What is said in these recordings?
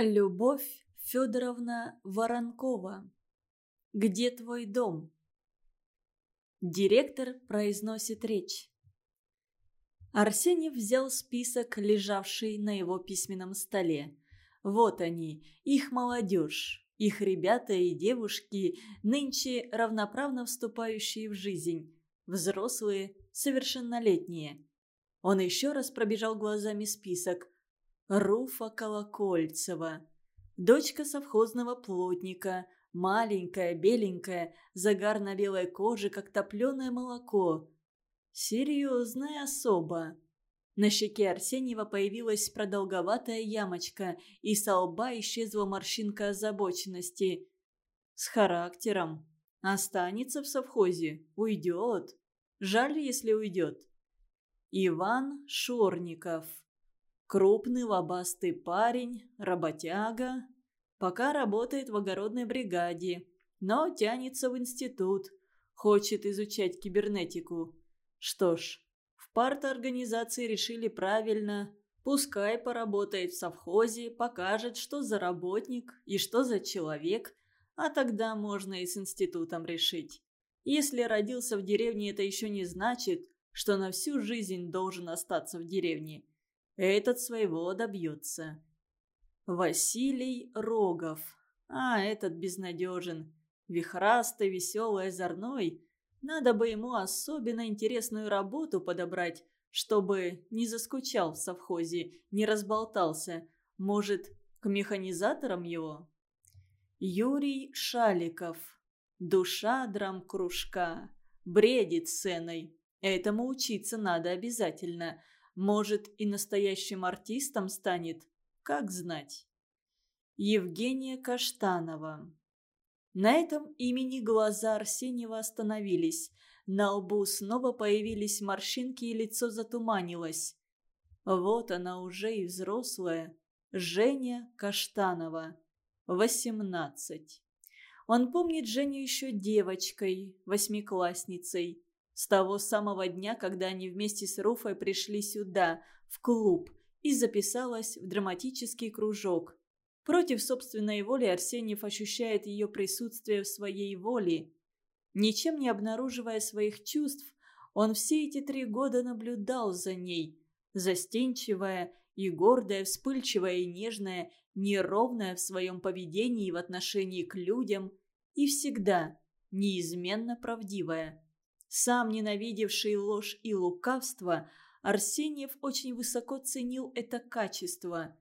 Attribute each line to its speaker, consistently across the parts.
Speaker 1: Любовь Федоровна Воронкова. Где твой дом? Директор произносит речь. Арсеньев взял список, лежавший на его письменном столе. Вот они, их молодежь, их ребята и девушки, нынче равноправно вступающие в жизнь, взрослые, совершеннолетние. Он еще раз пробежал глазами список. Руфа Колокольцева. Дочка совхозного плотника, маленькая, беленькая, загар на белой коже, как топленое молоко. Серьезная особа. На щеке Арсеньева появилась продолговатая ямочка, и со лба исчезла морщинка озабоченности. С характером. Останется в совхозе, уйдет. Жаль, если уйдет. Иван Шорников. Крупный лобастый парень, работяга. Пока работает в огородной бригаде, но тянется в институт. Хочет изучать кибернетику. Что ж, в парторганизации решили правильно. Пускай поработает в совхозе, покажет, что за работник и что за человек, а тогда можно и с институтом решить. Если родился в деревне, это еще не значит, что на всю жизнь должен остаться в деревне. Этот своего добьется. Василий Рогов. А, этот безнадежен. Вихрастый, веселый, озорной. Надо бы ему особенно интересную работу подобрать, чтобы не заскучал в совхозе, не разболтался. Может, к механизаторам его? Юрий Шаликов. Душа драм-кружка. Бредит сценой. Этому учиться надо обязательно – может, и настоящим артистом станет, как знать. Евгения Каштанова. На этом имени глаза Арсеньева остановились. На лбу снова появились морщинки, и лицо затуманилось. Вот она уже и взрослая. Женя Каштанова. Восемнадцать. Он помнит Женю еще девочкой, восьмиклассницей. С того самого дня, когда они вместе с Руфой пришли сюда, в клуб, и записалась в драматический кружок. Против собственной воли Арсеньев ощущает ее присутствие в своей воле. Ничем не обнаруживая своих чувств, он все эти три года наблюдал за ней, застенчивая и гордая, вспыльчивая и нежная, неровная в своем поведении в отношении к людям и всегда неизменно правдивая. Сам ненавидевший ложь и лукавство, Арсеньев очень высоко ценил это качество.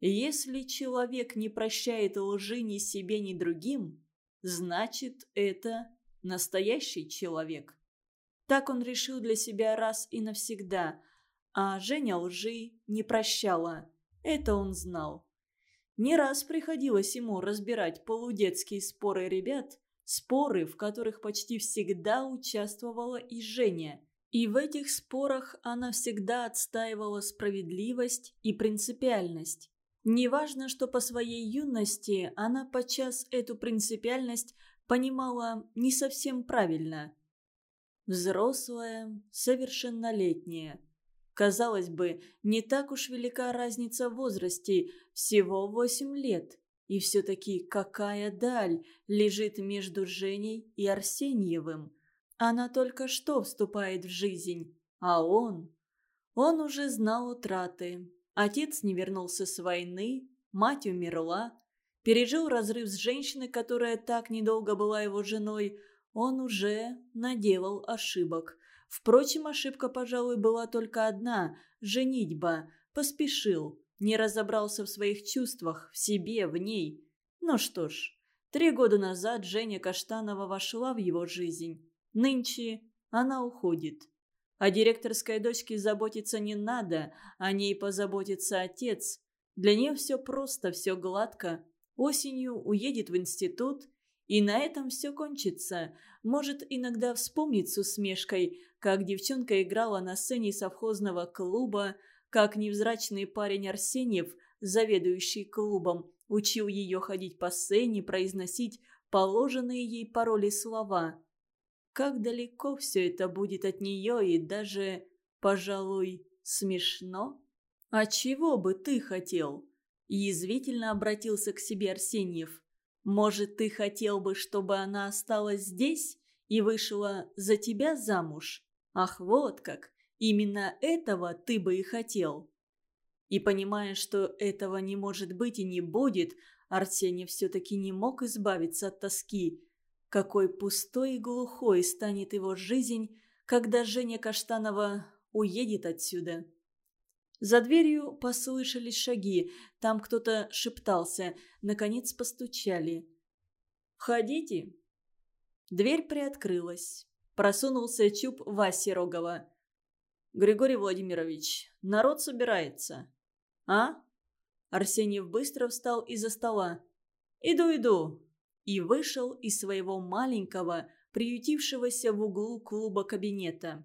Speaker 1: Если человек не прощает лжи ни себе, ни другим, значит, это настоящий человек. Так он решил для себя раз и навсегда, а Женя лжи не прощала. Это он знал. Не раз приходилось ему разбирать полудетские споры ребят, Споры, в которых почти всегда участвовала и Женя. И в этих спорах она всегда отстаивала справедливость и принципиальность. Неважно, что по своей юности она подчас эту принципиальность понимала не совсем правильно. Взрослая, совершеннолетняя. Казалось бы, не так уж велика разница в возрасте, всего восемь лет. И все-таки какая даль лежит между Женей и Арсеньевым. Она только что вступает в жизнь, а он... Он уже знал утраты. Отец не вернулся с войны, мать умерла, пережил разрыв с женщиной, которая так недолго была его женой. Он уже наделал ошибок. Впрочем, ошибка, пожалуй, была только одна – женитьба. Поспешил не разобрался в своих чувствах, в себе, в ней. Ну что ж, три года назад Женя Каштанова вошла в его жизнь. Нынче она уходит. О директорской дочке заботиться не надо, о ней позаботится отец. Для нее все просто, все гладко. Осенью уедет в институт, и на этом все кончится. Может, иногда вспомнит с усмешкой, как девчонка играла на сцене совхозного клуба, как невзрачный парень Арсеньев, заведующий клубом, учил ее ходить по сцене, произносить положенные ей пароли слова. Как далеко все это будет от нее и даже, пожалуй, смешно? А чего бы ты хотел? Язвительно обратился к себе Арсеньев. «Может, ты хотел бы, чтобы она осталась здесь и вышла за тебя замуж? Ах, вот как! Именно этого ты бы и хотел!» И понимая, что этого не может быть и не будет, Арсений все-таки не мог избавиться от тоски. Какой пустой и глухой станет его жизнь, когда Женя Каштанова уедет отсюда. За дверью послышались шаги, там кто-то шептался, наконец постучали. «Входите». Дверь приоткрылась. Просунулся чуб Васи Рогова. «Григорий Владимирович, народ собирается». «А?» Арсеньев быстро встал из-за стола. «Иду, иду!» И вышел из своего маленького, приютившегося в углу клуба кабинета.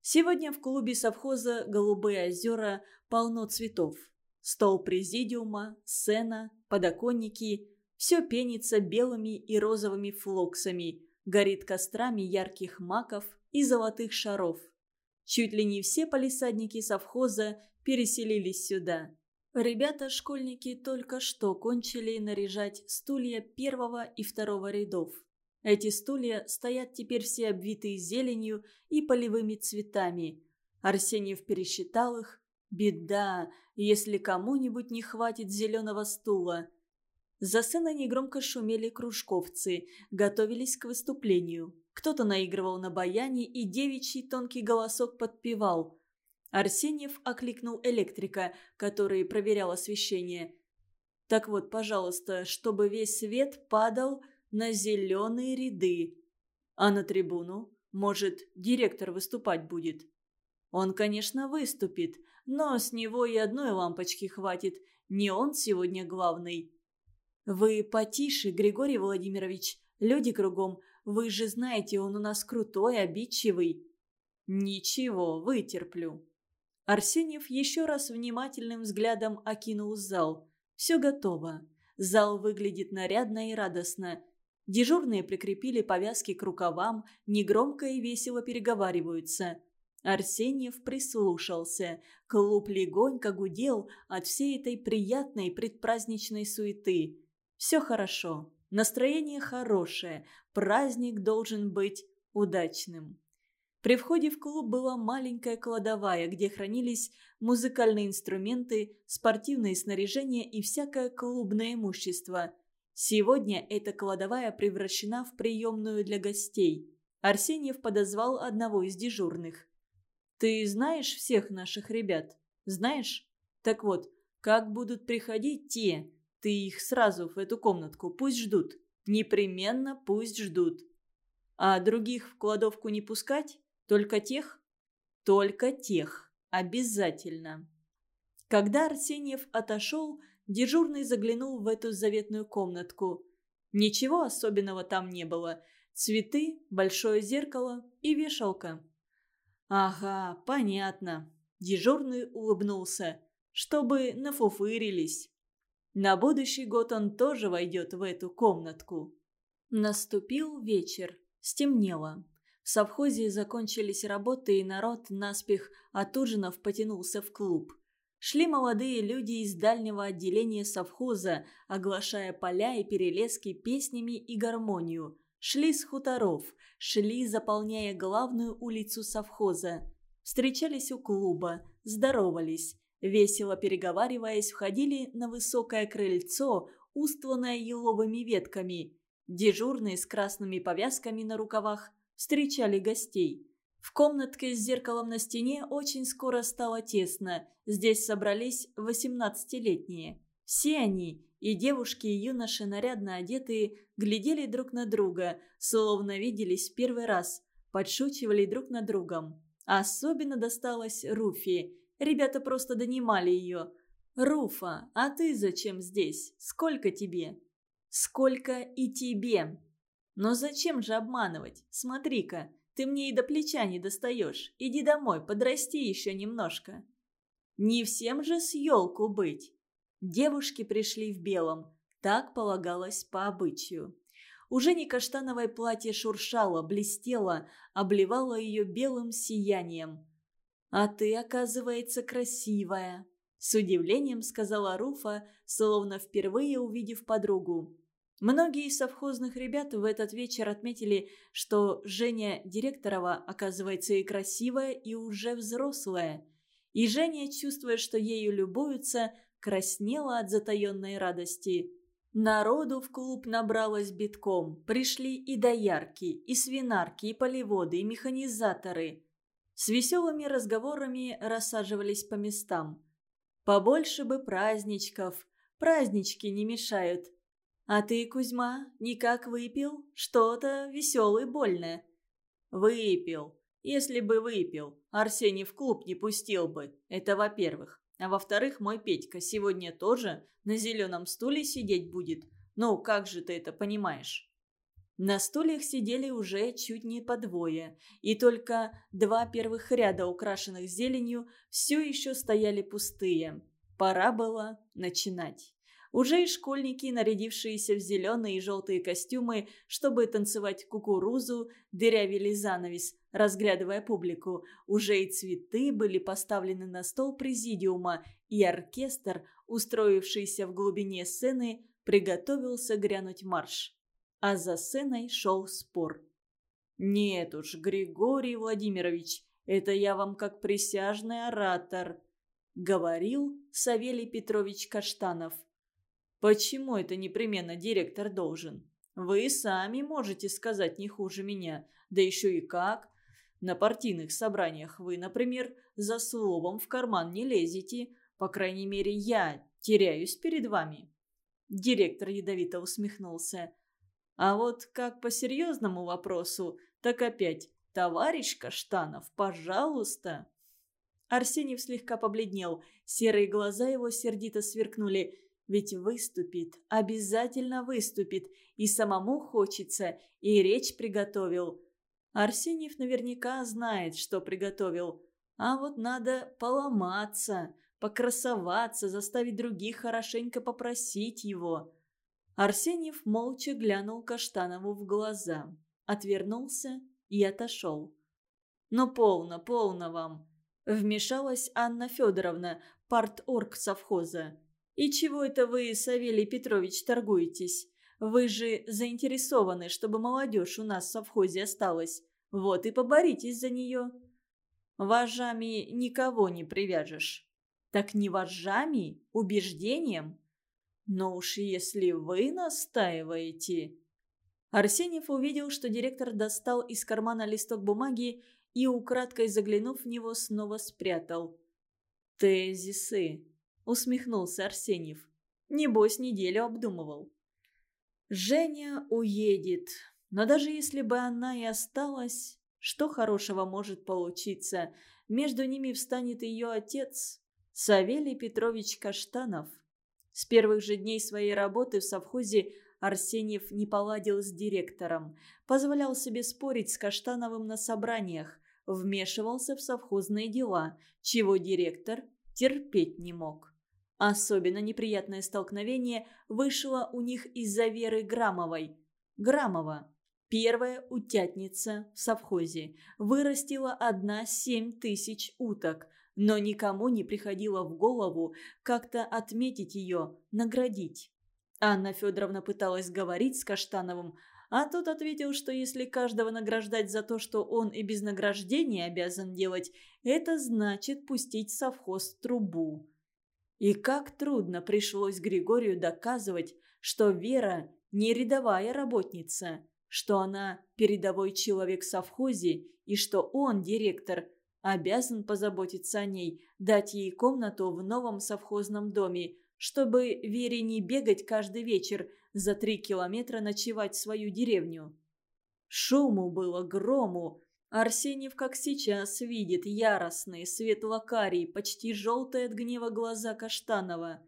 Speaker 1: Сегодня в клубе совхоза «Голубые озера» полно цветов. Стол президиума, сцена, подоконники – все пенится белыми и розовыми флоксами, горит кострами ярких маков и золотых шаров. Чуть ли не все полисадники совхоза переселились сюда. Ребята-школьники только что кончили наряжать стулья первого и второго рядов. Эти стулья стоят теперь все обвитые зеленью и полевыми цветами. Арсеньев пересчитал их. Беда, если кому-нибудь не хватит зеленого стула. За сценой негромко шумели кружковцы, готовились к выступлению. Кто-то наигрывал на баяне, и девичий тонкий голосок подпевал. Арсеньев окликнул электрика, который проверял освещение. «Так вот, пожалуйста, чтобы весь свет падал на зеленые ряды. А на трибуну, может, директор выступать будет. Он, конечно, выступит, но с него и одной лампочки хватит. Не он сегодня главный. Вы потише, Григорий Владимирович. Люди кругом. Вы же знаете, он у нас крутой, обидчивый. Ничего, вытерплю. Арсеньев еще раз внимательным взглядом окинул зал. Все готово. Зал выглядит нарядно и радостно. Дежурные прикрепили повязки к рукавам, негромко и весело переговариваются. Арсеньев прислушался. Клуб легонько гудел от всей этой приятной предпраздничной суеты. Все хорошо. Настроение хорошее. Праздник должен быть удачным. При входе в клуб была маленькая кладовая, где хранились музыкальные инструменты, спортивное снаряжение и всякое клубное имущество – Сегодня эта кладовая превращена в приемную для гостей. Арсеньев подозвал одного из дежурных. «Ты знаешь всех наших ребят? Знаешь? Так вот, как будут приходить те, ты их сразу в эту комнатку, пусть ждут. Непременно пусть ждут. А других в кладовку не пускать? Только тех? Только тех. Обязательно». Когда Арсеньев отошел, Дежурный заглянул в эту заветную комнатку. Ничего особенного там не было. Цветы, большое зеркало и вешалка. «Ага, понятно». Дежурный улыбнулся. «Чтобы нафуфырились». На будущий год он тоже войдет в эту комнатку. Наступил вечер. Стемнело. В совхозе закончились работы, и народ, наспех от ужинов, потянулся в клуб. Шли молодые люди из дальнего отделения совхоза, оглашая поля и перелески песнями и гармонию. Шли с хуторов, шли, заполняя главную улицу совхоза. Встречались у клуба, здоровались. Весело переговариваясь, входили на высокое крыльцо, устланное еловыми ветками. Дежурные с красными повязками на рукавах встречали гостей. В комнатке с зеркалом на стене очень скоро стало тесно. Здесь собрались восемнадцатилетние. Все они, и девушки, и юноши, нарядно одетые, глядели друг на друга, словно виделись первый раз, подшучивали друг над другом. Особенно досталось Руфи. Ребята просто донимали ее. «Руфа, а ты зачем здесь? Сколько тебе?» «Сколько и тебе?» «Но зачем же обманывать? Смотри-ка, ты мне и до плеча не достаешь. Иди домой, подрасти еще немножко». Не всем же с елку быть. Девушки пришли в белом. Так полагалось по обычаю. Уже не каштановое платье шуршало, блестело, обливало ее белым сиянием. «А ты, оказывается, красивая», — С удивлением сказала Руфа, словно впервые увидев подругу. Многие из совхозных ребят в этот вечер отметили, что Женя Директорова оказывается и красивая, и уже взрослая. И Женя, чувствуя, что ею любуются, краснела от затаенной радости. Народу в клуб набралось битком. Пришли и доярки, и свинарки, и полеводы, и механизаторы. С веселыми разговорами рассаживались по местам. Побольше бы праздничков. Празднички не мешают. А ты, Кузьма, никак выпил? Что-то веселое больное. Выпил. Если бы выпил, Арсений в клуб не пустил бы. Это во-первых. А во-вторых, мой Петька сегодня тоже на зеленом стуле сидеть будет. Ну, как же ты это понимаешь? На стульях сидели уже чуть не по двое, и только два первых ряда, украшенных зеленью, все еще стояли пустые. Пора было начинать. Уже и школьники, нарядившиеся в зеленые и желтые костюмы, чтобы танцевать кукурузу, дырявили занавес, разглядывая публику. Уже и цветы были поставлены на стол президиума, и оркестр, устроившийся в глубине сцены, приготовился грянуть марш. А за сценой шел спор. «Нет уж, Григорий Владимирович, это я вам как присяжный оратор», — говорил Савелий Петрович Каштанов. Почему это непременно директор должен? Вы сами можете сказать не хуже меня. Да еще и как. На партийных собраниях вы, например, за словом в карман не лезете. По крайней мере, я теряюсь перед вами. Директор ядовито усмехнулся. А вот как по серьезному вопросу, так опять «Товарищ Каштанов, пожалуйста!» Арсеньев слегка побледнел, серые глаза его сердито сверкнули. Ведь выступит, обязательно выступит, и самому хочется, и речь приготовил. Арсеньев наверняка знает, что приготовил. А вот надо поломаться, покрасоваться, заставить других хорошенько попросить его. Арсеньев молча глянул Каштанову в глаза, отвернулся и отошел. «Ну, полно, полно вам!» Вмешалась Анна Федоровна, парторг совхоза. «И чего это вы, Савелий Петрович, торгуетесь? Вы же заинтересованы, чтобы молодежь у нас в совхозе осталась. Вот и поборитесь за нее». «Вожами никого не привяжешь». «Так не вожами, убеждением?» «Но уж если вы настаиваете...» Арсеньев увидел, что директор достал из кармана листок бумаги и, украдкой заглянув в него, снова спрятал. «Тезисы», — усмехнулся Арсеньев. «Небось, неделю обдумывал». «Женя уедет. Но даже если бы она и осталась, что хорошего может получиться? Между ними встанет ее отец, Савелий Петрович Каштанов». С первых же дней своей работы в совхозе Арсеньев не поладил с директором, позволял себе спорить с Каштановым на собраниях, вмешивался в совхозные дела, чего директор терпеть не мог. Особенно неприятное столкновение вышло у них из-за Веры Грамовой. Грамова, первая утятница в совхозе, вырастила одна семь тысяч уток, но никому не приходило в голову как-то отметить ее, наградить. Анна Федоровна пыталась говорить с Каштановым, а тот ответил, что если каждого награждать за то, что он и без награждения обязан делать, это значит пустить совхоз трубу. И как трудно пришлось Григорию доказывать, что Вера не рядовая работница, что она передовой человек в совхозе и что он, директор, обязан позаботиться о ней, дать ей комнату в новом совхозном доме, чтобы Вере не бегать каждый вечер за три километра ночевать в свою деревню. Шуму было грому, Арсеньев, как сейчас, видит яростные, светлокарие, почти желтые от гнева глаза Каштанова.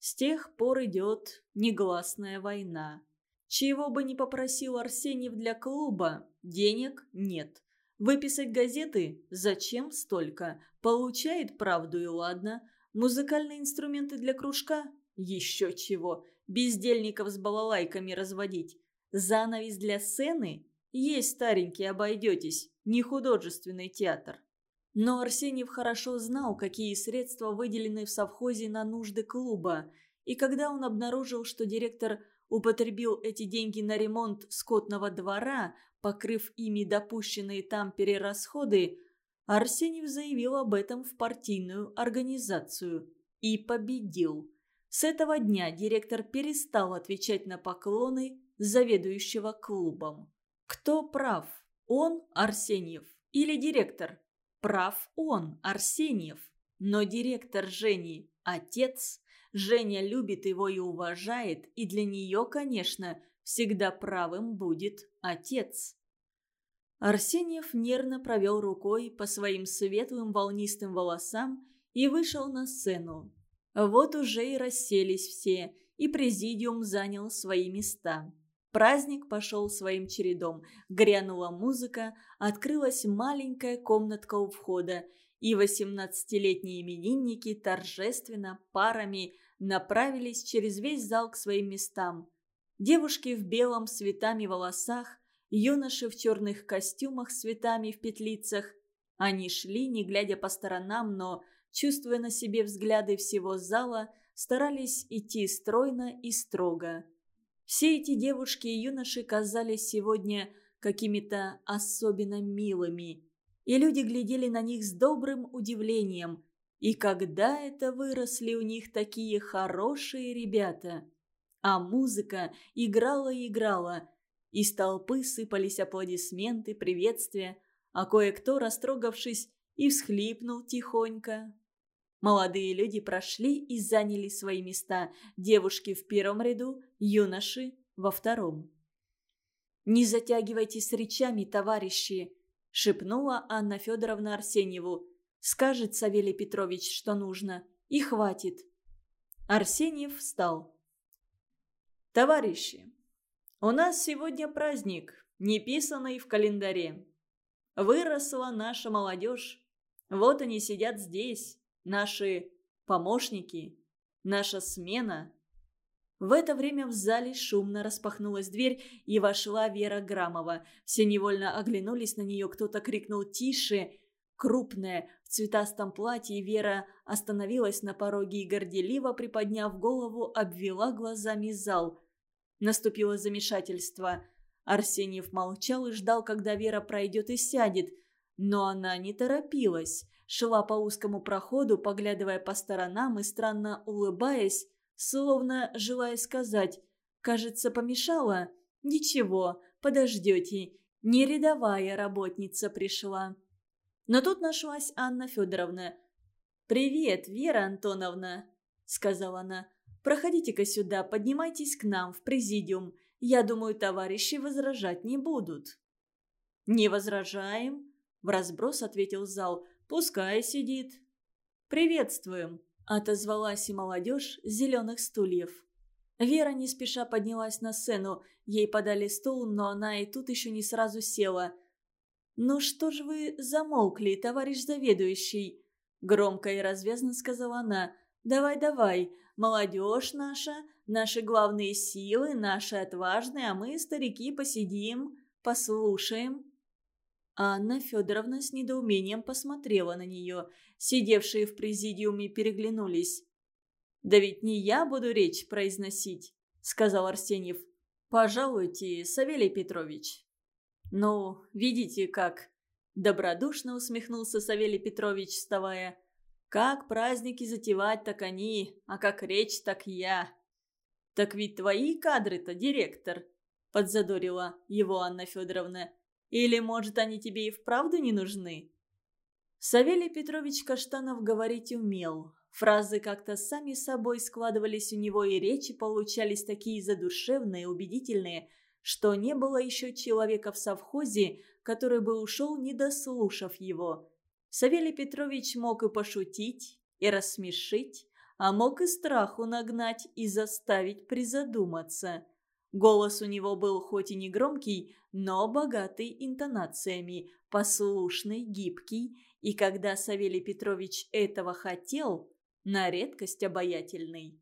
Speaker 1: С тех пор идет негласная война. Чего бы ни попросил Арсеньев для клуба, денег нет. Выписать газеты? Зачем столько? Получает правду и ладно. Музыкальные инструменты для кружка? Еще чего. Бездельников с балалайками разводить. Занавес для сцены? Есть старенький, обойдетесь, не художественный театр. Но Арсеньев хорошо знал, какие средства выделены в совхозе на нужды клуба, и когда он обнаружил, что директор употребил эти деньги на ремонт скотного двора, покрыв ими допущенные там перерасходы, Арсеньев заявил об этом в партийную организацию и победил. С этого дня директор перестал отвечать на поклоны заведующего клубом. Кто прав? Он, Арсеньев, или директор? Прав он, Арсеньев. Но директор Жени – отец. Женя любит его и уважает, и для нее, конечно, всегда правым будет отец. Арсеньев нервно провел рукой по своим светлым волнистым волосам и вышел на сцену. Вот уже и расселись все, и президиум занял свои места. Праздник пошел своим чередом. Грянула музыка, открылась маленькая комнатка у входа, и восемнадцатилетние именинники торжественно парами направились через весь зал к своим местам. Девушки в белом с цветами волосах, юноши в черных костюмах с цветами в петлицах. Они шли, не глядя по сторонам, но, чувствуя на себе взгляды всего зала, старались идти стройно и строго. Все эти девушки и юноши казались сегодня какими-то особенно милыми, и люди глядели на них с добрым удивлением. И когда это выросли у них такие хорошие ребята? А музыка играла и играла. Из толпы сыпались аплодисменты, приветствия, а кое-кто, растрогавшись, и всхлипнул тихонько. Молодые люди прошли и заняли свои места, девушки в первом ряду, юноши во втором. «Не затягивайте с речами, товарищи!» – шепнула Анна Федоровна Арсеньеву. «Скажет Савелий Петрович, что нужно, и хватит». Арсеньев встал. «Товарищи, у нас сегодня праздник, не писанный в календаре. Выросла наша молодежь. Вот они сидят здесь, наши помощники, наша смена». В это время в зале шумно распахнулась дверь, и вошла Вера Грамова. Все невольно оглянулись на нее, кто-то крикнул «Тише!». Крупная, в цветастом платье, Вера остановилась на пороге и горделиво, приподняв голову, обвела глазами зал. Наступило замешательство. Арсеньев молчал и ждал, когда Вера пройдет и сядет. Но она не торопилась. Шла по узкому проходу, поглядывая по сторонам и странно улыбаясь, словно желая сказать «Кажется, помешала?» «Ничего, подождете, не рядовая работница пришла». Но тут нашлась Анна Федоровна. «Привет, Вера Антоновна», — сказала она. «Проходите-ка сюда, поднимайтесь к нам в президиум. Я думаю, товарищи возражать не будут». «Не возражаем», — в разброс ответил зал. «Пускай сидит». «Приветствуем», Отозвалась и молодежь с зеленых стульев. Вера не спеша поднялась на сцену. Ей подали стул, но она и тут еще не сразу села. «Ну что же вы замолкли, товарищ заведующий?» Громко и развязно сказала она. «Давай, давай, молодежь наша, наши главные силы, наши отважные, а мы, старики, посидим, послушаем». Анна Федоровна с недоумением посмотрела на нее. Сидевшие в президиуме переглянулись. «Да ведь не я буду речь произносить», — сказал Арсеньев. «Пожалуйте, Савелий Петрович». «Ну, видите как...» — добродушно усмехнулся Савелий Петрович, вставая. «Как праздники затевать, так они, а как речь, так я». «Так ведь твои кадры-то, директор», — подзадорила его Анна Федоровна. Или, может, они тебе и вправду не нужны?» Савелий Петрович Каштанов говорить умел. Фразы как-то сами собой складывались у него, и речи получались такие задушевные, убедительные, что не было еще человека в совхозе, который бы ушел, не дослушав его. Савелий Петрович мог и пошутить, и рассмешить, а мог и страху нагнать и заставить призадуматься. Голос у него был хоть и не громкий, но богатый интонациями, послушный, гибкий, и когда Савелий Петрович этого хотел, на редкость обаятельный.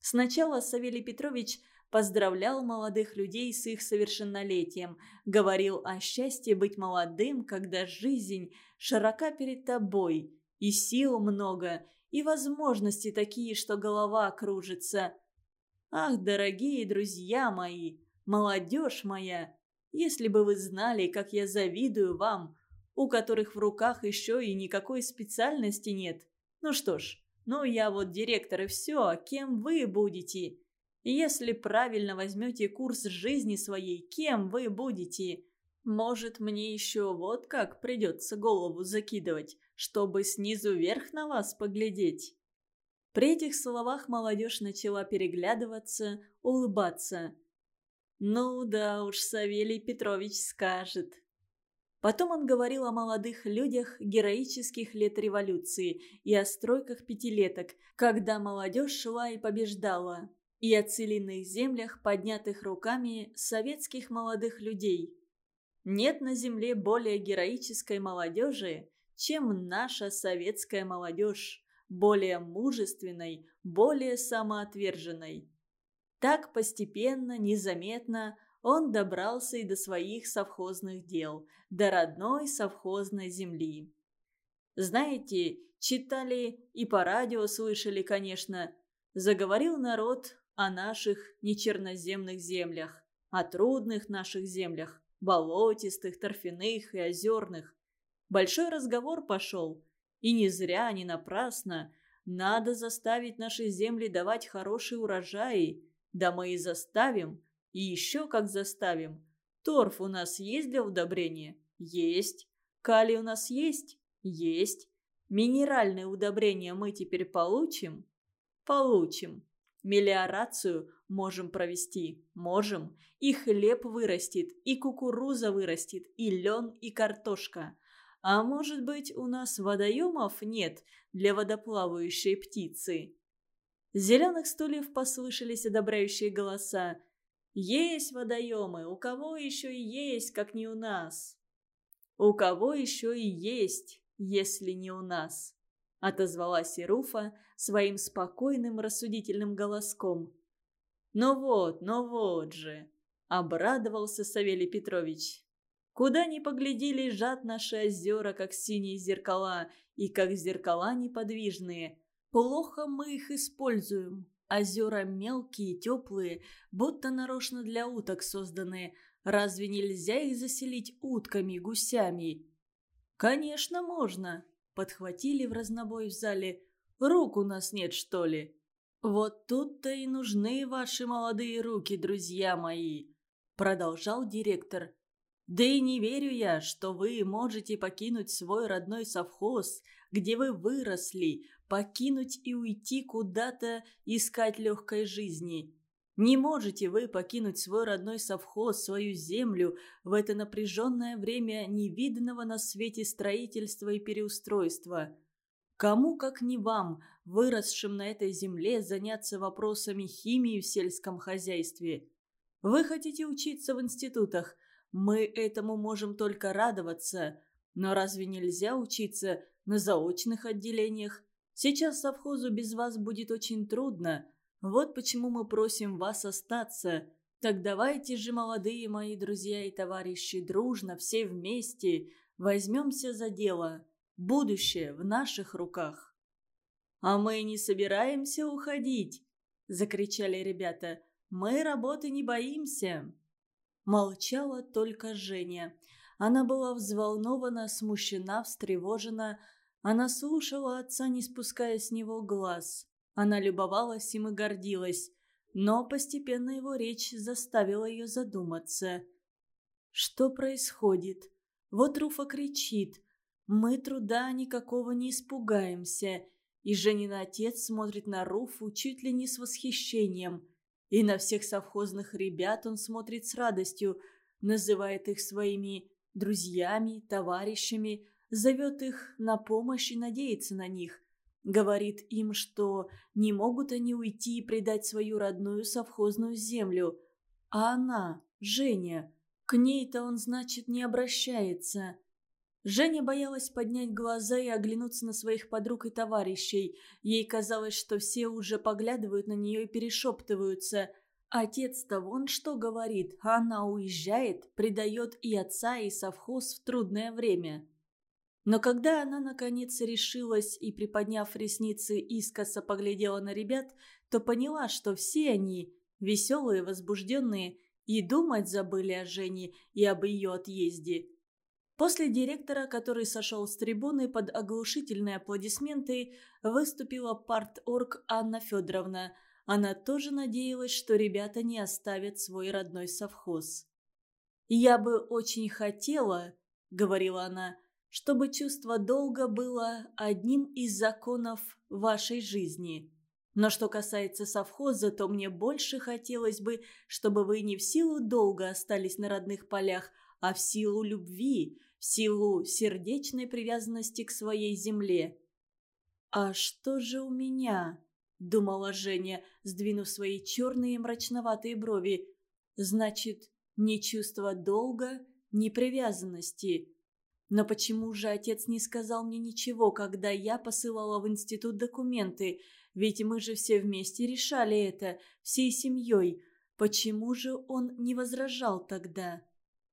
Speaker 1: Сначала Савелий Петрович поздравлял молодых людей с их совершеннолетием, говорил о счастье быть молодым, когда жизнь широка перед тобой, и сил много, и возможности такие, что голова кружится. Ах, дорогие друзья мои, молодежь моя, если бы вы знали, как я завидую вам, у которых в руках еще и никакой специальности нет. Ну что ж, ну я вот директор и все, а кем вы будете? Если правильно возьмете курс жизни своей, кем вы будете? Может, мне еще вот как придется голову закидывать, чтобы снизу вверх на вас поглядеть?» При этих словах молодежь начала переглядываться, улыбаться. «Ну да уж, Савелий Петрович скажет». Потом он говорил о молодых людях героических лет революции и о стройках пятилеток, когда молодежь шла и побеждала и о целинных землях, поднятых руками советских молодых людей. Нет на земле более героической молодежи, чем наша советская молодежь, более мужественной, более самоотверженной. Так постепенно, незаметно он добрался и до своих совхозных дел, до родной совхозной земли. Знаете, читали и по радио слышали, конечно, заговорил народ о наших нечерноземных землях, о трудных наших землях, болотистых, торфяных и озерных. Большой разговор пошел, и не зря, не напрасно. Надо заставить наши земли давать хорошие урожаи. Да мы и заставим, и еще как заставим. Торф у нас есть для удобрения? Есть. Калий у нас есть? Есть. Минеральные удобрения мы теперь получим? Получим. Мелиорацию можем провести, можем. И хлеб вырастет, и кукуруза вырастет, и лен, и картошка. А может быть, у нас водоемов нет для водоплавающей птицы? С зеленых стульев послышались одобряющие голоса. «Есть водоемы, у кого еще и есть, как не у нас?» «У кого еще и есть, если не у нас?» отозвалась Ируфа своим спокойным рассудительным голоском. «Ну вот, ну вот же!» – обрадовался Савелий Петрович. «Куда ни погляди, лежат наши озера, как синие зеркала, и как зеркала неподвижные. Плохо мы их используем. Озера мелкие, теплые, будто нарочно для уток созданные. Разве нельзя их заселить утками, гусями?» «Конечно, можно!» Подхватили в разнобой в зале. «Рук у нас нет, что ли?» «Вот тут-то и нужны ваши молодые руки, друзья мои», — продолжал директор. «Да и не верю я, что вы можете покинуть свой родной совхоз, где вы выросли, покинуть и уйти куда-то искать легкой жизни. Не можете вы покинуть свой родной совхоз, свою землю в это напряженное время невиданного на свете строительства и переустройства. Кому, как не вам, выросшим на этой земле, заняться вопросами химии в сельском хозяйстве? Вы хотите учиться в институтах. Мы этому можем только радоваться. Но разве нельзя учиться на заочных отделениях? Сейчас совхозу без вас будет очень трудно – вот почему мы просим вас остаться. Так давайте же, молодые мои друзья и товарищи, дружно, все вместе, возьмемся за дело. Будущее в наших руках». «А мы не собираемся уходить!» – закричали ребята. «Мы работы не боимся!» Молчала только Женя. Она была взволнована, смущена, встревожена. Она слушала отца, не спуская с него глаз. Она любовалась им и гордилась, но постепенно его речь заставила ее задуматься. Что происходит? Вот Руфа кричит. Мы труда никакого не испугаемся. И Женин отец смотрит на Руфу чуть ли не с восхищением. И на всех совхозных ребят он смотрит с радостью, называет их своими друзьями, товарищами, зовет их на помощь и надеется на них. Говорит им, что не могут они уйти и предать свою родную совхозную землю. А она, Женя, к ней-то он, значит, не обращается. Женя боялась поднять глаза и оглянуться на своих подруг и товарищей. Ей казалось, что все уже поглядывают на нее и перешептываются. Отец-то вон что говорит, она уезжает, предает и отца, и совхоз в трудное время. Но когда она наконец решилась и, приподняв ресницы, искоса поглядела на ребят, то поняла, что все они, веселые, возбужденные, и думать забыли о Жене и об ее отъезде. После директора, который сошел с трибуны под оглушительные аплодисменты, выступила парт-орг Анна Федоровна – она тоже надеялась, что ребята не оставят свой родной совхоз. «Я бы очень хотела», — говорила она, — «чтобы чувство долга было одним из законов вашей жизни. Но что касается совхоза, то мне больше хотелось бы, чтобы вы не в силу долга остались на родных полях, а в силу любви, в силу сердечной привязанности к своей земле». «А что же у меня?» думала Женя, сдвинув свои черные мрачноватые брови. Значит, ни чувство долга, ни привязанности. Но почему же отец не сказал мне ничего, когда я посылала в институт документы? Ведь мы же все вместе решали это, всей семьей. Почему же он не возражал тогда?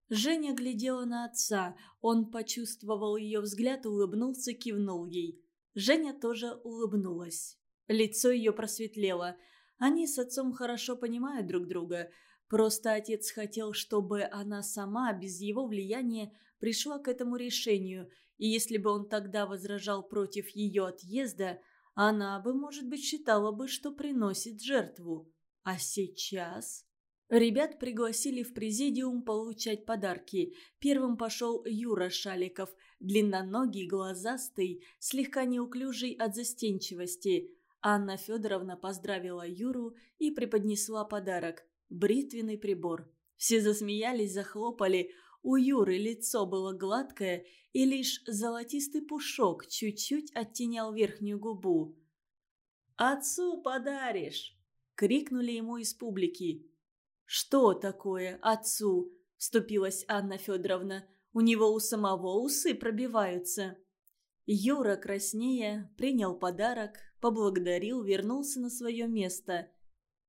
Speaker 1: Женя глядела на отца. Он почувствовал ее взгляд, улыбнулся, кивнул ей. Женя тоже улыбнулась. Лицо ее просветлело. Они с отцом хорошо понимают друг друга. Просто отец хотел, чтобы она сама, без его влияния, пришла к этому решению, и если бы он тогда возражал против ее отъезда, она бы, может быть, считала бы, что приносит жертву. А сейчас... Ребят пригласили в президиум получать подарки. Первым пошел Юра Шаликов, длинноногий, глазастый, слегка неуклюжий от застенчивости. Анна Федоровна поздравила Юру и преподнесла подарок – бритвенный прибор. Все засмеялись, захлопали. У Юры лицо было гладкое, и лишь золотистый пушок чуть-чуть оттенял верхнюю губу. «Отцу подаришь!» – крикнули ему из публики. «Что такое отцу?» – вступилась Анна Федоровна. «У него у самого усы пробиваются». Юра, краснея, принял подарок, поблагодарил, вернулся на свое место.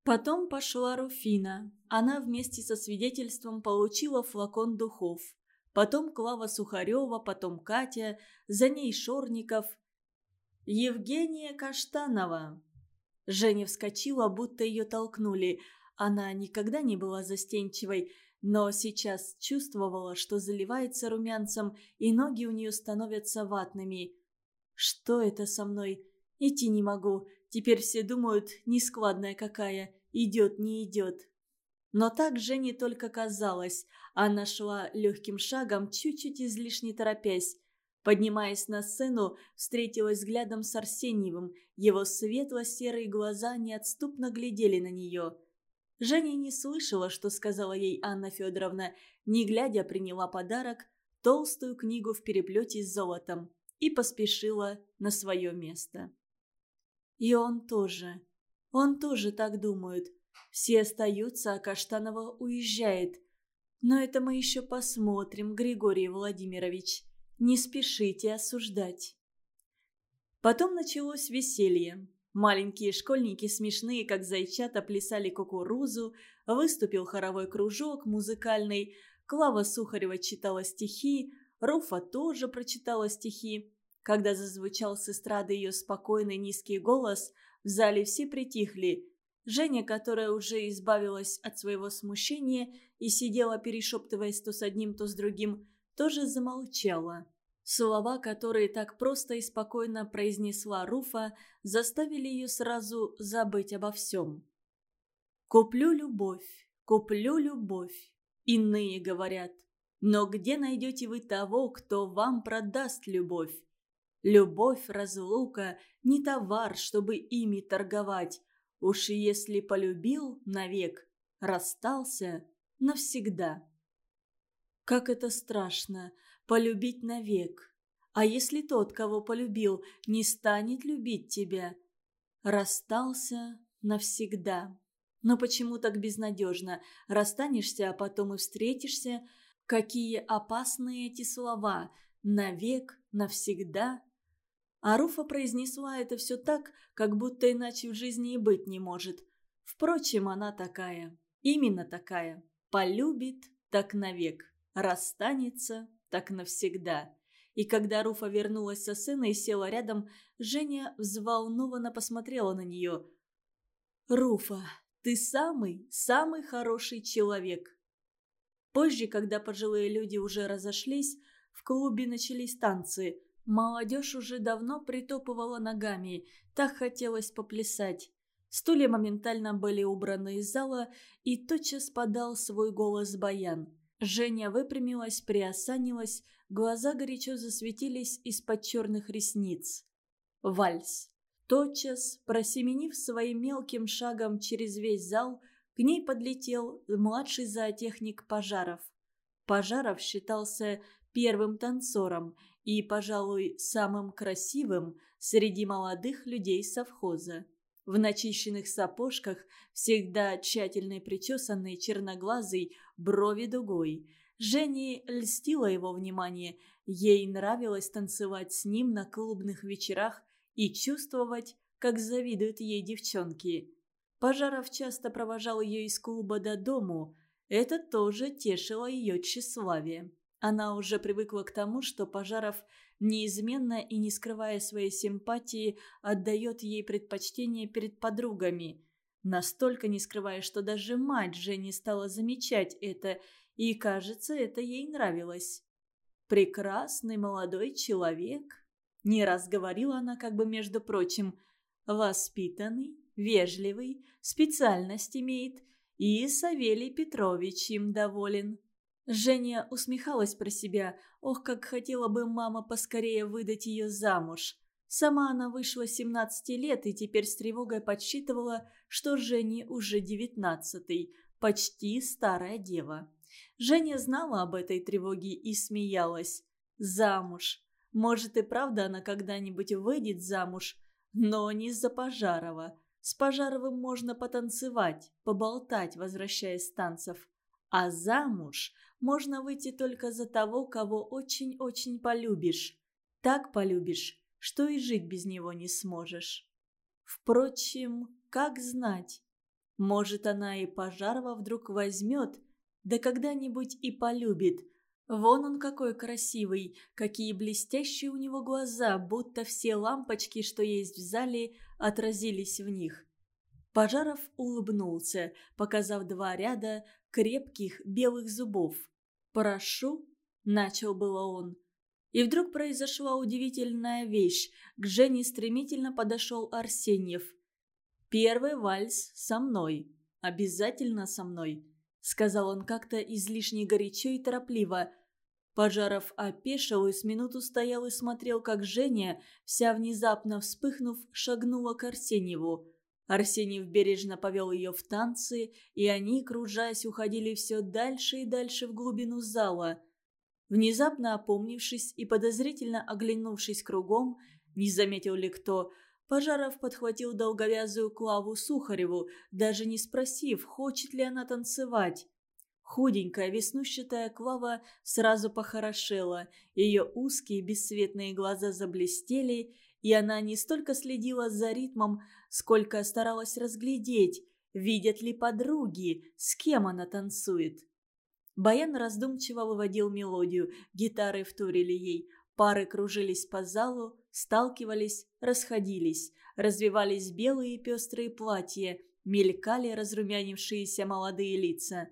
Speaker 1: Потом пошла Руфина. Она вместе со свидетельством получила флакон духов. Потом Клава Сухарева, потом Катя, за ней Шорников. «Евгения Каштанова!» Женя вскочила, будто ее толкнули. Она никогда не была застенчивой, но сейчас чувствовала, что заливается румянцем, и ноги у нее становятся ватными. «Что это со мной? Идти не могу. Теперь все думают, нескладная какая. Идет, не идет». Но так Жене только казалось. Она шла легким шагом, чуть-чуть излишне торопясь. Поднимаясь на сцену, встретилась взглядом с Арсеньевым. Его светло-серые глаза неотступно глядели на нее – Женя не слышала, что сказала ей Анна Федоровна, не глядя приняла подарок, толстую книгу в переплете с золотом, и поспешила на свое место. И он тоже. Он тоже так думает. Все остаются, а Каштанова уезжает. Но это мы еще посмотрим, Григорий Владимирович. Не спешите осуждать. Потом началось веселье. Маленькие школьники, смешные, как зайчата, плясали кукурузу, выступил хоровой кружок музыкальный, Клава Сухарева читала стихи, Руфа тоже прочитала стихи. Когда зазвучал с эстрады ее спокойный низкий голос, в зале все притихли. Женя, которая уже избавилась от своего смущения и сидела, перешептываясь то с одним, то с другим, тоже замолчала. Слова, которые так просто и спокойно произнесла Руфа, заставили ее сразу забыть обо всем. «Куплю любовь, куплю любовь», иные говорят. Но где найдете вы того, кто вам продаст любовь? Любовь, разлука, не товар, чтобы ими торговать. Уж если полюбил навек, расстался навсегда. Как это страшно, полюбить навек. А если тот, кого полюбил, не станет любить тебя? Расстался навсегда. Но почему так безнадежно? Расстанешься, а потом и встретишься. Какие опасные эти слова. Навек, навсегда. А Руфа произнесла это все так, как будто иначе в жизни и быть не может. Впрочем, она такая. Именно такая. Полюбит, так навек. Расстанется, так навсегда. И когда Руфа вернулась со сына и села рядом, Женя взволнованно посмотрела на нее. «Руфа, ты самый, самый хороший человек». Позже, когда пожилые люди уже разошлись, в клубе начались танцы. Молодежь уже давно притопывала ногами, так хотелось поплясать. Стулья моментально были убраны из зала, и тотчас подал свой голос баян. Женя выпрямилась, приосанилась, глаза горячо засветились из-под черных ресниц. Вальс. Тотчас, просеменив своим мелким шагом через весь зал, к ней подлетел младший зоотехник Пожаров. Пожаров считался первым танцором и, пожалуй, самым красивым среди молодых людей совхоза. В начищенных сапожках, всегда тщательно причесанный, черноглазый, брови дугой. Жене льстило его внимание, ей нравилось танцевать с ним на клубных вечерах и чувствовать, как завидуют ей девчонки. Пожаров часто провожал ее из клуба до дому, это тоже тешило ее тщеславие. Она уже привыкла к тому, что Пожаров неизменно и не скрывая своей симпатии отдает ей предпочтение перед подругами. Настолько не скрывая, что даже мать Жени стала замечать это, и, кажется, это ей нравилось. «Прекрасный молодой человек», — не раз говорила она как бы между прочим, «воспитанный, вежливый, специальность имеет, и Савелий Петрович им доволен». Женя усмехалась про себя. Ох, как хотела бы мама поскорее выдать ее замуж. Сама она вышла 17 лет и теперь с тревогой подсчитывала, что Жене уже девятнадцатый, почти старая дева. Женя знала об этой тревоге и смеялась. Замуж. Может и правда она когда-нибудь выйдет замуж, но не за Пожарова. С Пожаровым можно потанцевать, поболтать, возвращаясь с танцев. А замуж можно выйти только за того, кого очень-очень полюбишь. Так полюбишь, что и жить без него не сможешь. Впрочем, как знать? Может, она и Пожарова вдруг возьмет, да когда-нибудь и полюбит. Вон он какой красивый, какие блестящие у него глаза, будто все лампочки, что есть в зале, отразились в них. Пожаров улыбнулся, показав два ряда крепких белых зубов. «Прошу», — начал было он. И вдруг произошла удивительная вещь. К Жене стремительно подошел Арсеньев. «Первый вальс со мной. Обязательно со мной», — сказал он как-то излишне горячо и торопливо. Пожаров опешил и с минуту стоял и смотрел, как Женя, вся внезапно вспыхнув, шагнула к Арсеньеву. Арсеньев бережно повел ее в танцы, и они, кружась, уходили все дальше и дальше в глубину зала. Внезапно опомнившись и подозрительно оглянувшись кругом, не заметил ли кто, Пожаров подхватил долговязую Клаву Сухареву, даже не спросив, хочет ли она танцевать. Худенькая, веснущатая Клава сразу похорошела, ее узкие бесцветные глаза заблестели, и она не столько следила за ритмом, сколько старалась разглядеть, видят ли подруги, с кем она танцует. Баян раздумчиво выводил мелодию, гитары вторили ей, пары кружились по залу, сталкивались, расходились, развивались белые пестрые платья, мелькали разрумянившиеся молодые лица.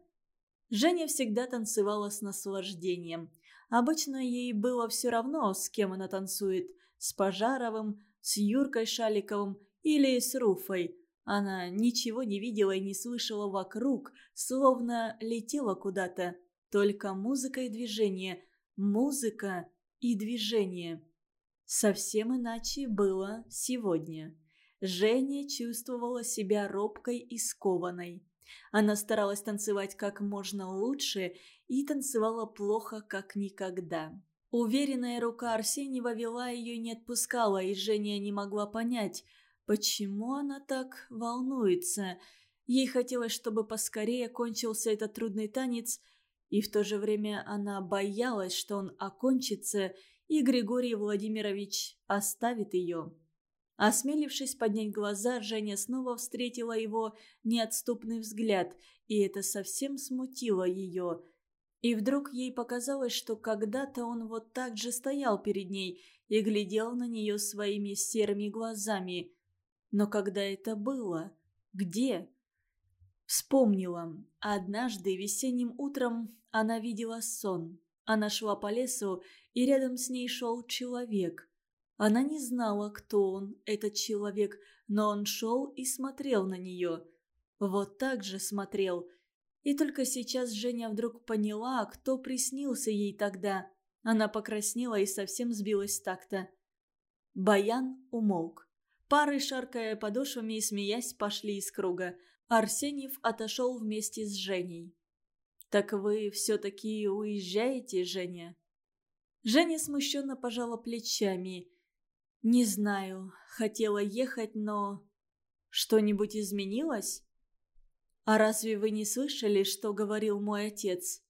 Speaker 1: Женя всегда танцевала с наслаждением. Обычно ей было все равно, с кем она танцует, с Пожаровым, с Юркой Шаликовым или с Руфой. Она ничего не видела и не слышала вокруг, словно летела куда-то. Только музыка и движение, музыка и движение. Совсем иначе было сегодня. Женя чувствовала себя робкой и скованной. Она старалась танцевать как можно лучше и танцевала плохо, как никогда. Уверенная рука Арсеньева вела ее и не отпускала, и Женя не могла понять, почему она так волнуется. Ей хотелось, чтобы поскорее кончился этот трудный танец, и в то же время она боялась, что он окончится, и Григорий Владимирович оставит ее. Осмелившись поднять глаза, Женя снова встретила его неотступный взгляд, и это совсем смутило ее. И вдруг ей показалось, что когда-то он вот так же стоял перед ней и глядел на нее своими серыми глазами. Но когда это было? Где? Вспомнила. Однажды весенним утром она видела сон. Она шла по лесу, и рядом с ней шел человек. Она не знала, кто он, этот человек, но он шел и смотрел на нее. Вот так же смотрел. И только сейчас Женя вдруг поняла, кто приснился ей тогда. Она покраснела и совсем сбилась с такта. Баян умолк. Пары, шаркая подошвами и смеясь, пошли из круга. Арсеньев отошел вместе с Женей. «Так вы все-таки уезжаете, Женя?» Женя смущенно пожала плечами. «Не знаю. Хотела ехать, но...» «Что-нибудь изменилось?» «А разве вы не слышали, что говорил мой отец?»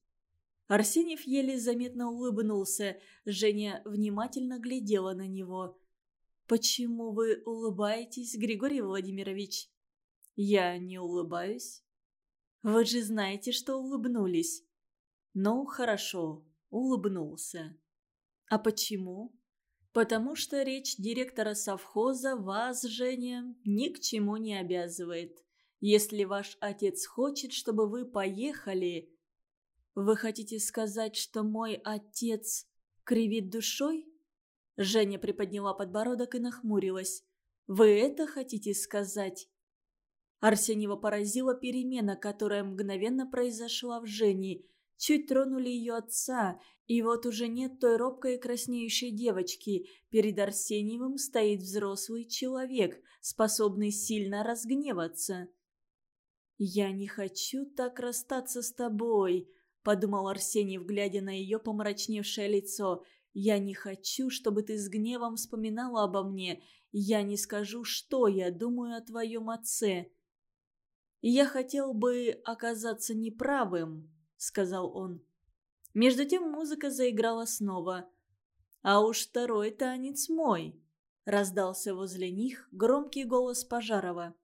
Speaker 1: Арсеньев еле заметно улыбнулся. Женя внимательно глядела на него. «Почему вы улыбаетесь, Григорий Владимирович?» «Я не улыбаюсь». «Вы же знаете, что улыбнулись». «Ну, хорошо, улыбнулся». «А почему?» Потому что речь директора совхоза вас, Женя, ни к чему не обязывает. Если ваш отец хочет, чтобы вы поехали... Вы хотите сказать, что мой отец кривит душой? Женя приподняла подбородок и нахмурилась. Вы это хотите сказать? Арсеньева поразила перемена, которая мгновенно произошла в Жене. Чуть тронули ее отца, и вот уже нет той робкой и краснеющей девочки. Перед Арсеньевым стоит взрослый человек, способный сильно разгневаться. «Я не хочу так расстаться с тобой», — подумал Арсеньев, глядя на ее помрачневшее лицо. «Я не хочу, чтобы ты с гневом вспоминала обо мне. Я не скажу, что я думаю о твоем отце». «Я хотел бы оказаться неправым», сказал он. Между тем музыка заиграла снова. «А уж второй танец мой!» – раздался возле них громкий голос Пожарова.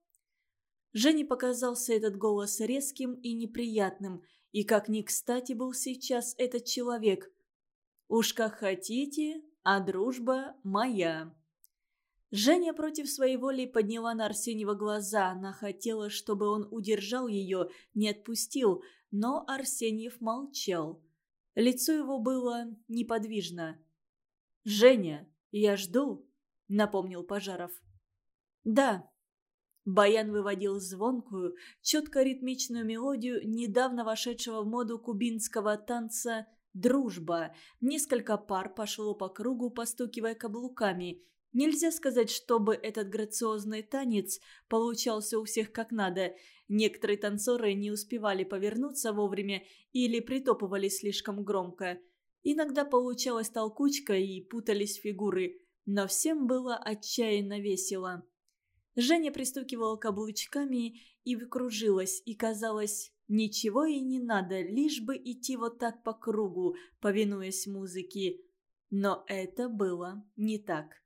Speaker 1: Жене показался этот голос резким и неприятным, и как ни кстати был сейчас этот человек. «Уж как хотите, а дружба моя!» Женя против своей воли подняла на Арсеньева глаза. Она хотела, чтобы он удержал ее, не отпустил, но Арсеньев молчал. Лицо его было неподвижно. «Женя, я жду», — напомнил Пожаров. «Да». Баян выводил звонкую, четко ритмичную мелодию недавно вошедшего в моду кубинского танца «Дружба». Несколько пар пошло по кругу, постукивая каблуками — Нельзя сказать, чтобы этот грациозный танец получался у всех как надо. Некоторые танцоры не успевали повернуться вовремя или притопывали слишком громко. Иногда получалась толкучка и путались фигуры, но всем было отчаянно весело. Женя пристукивала каблучками и выкружилась, и казалось, ничего ей не надо, лишь бы идти вот так по кругу, повинуясь музыке. Но это было не так.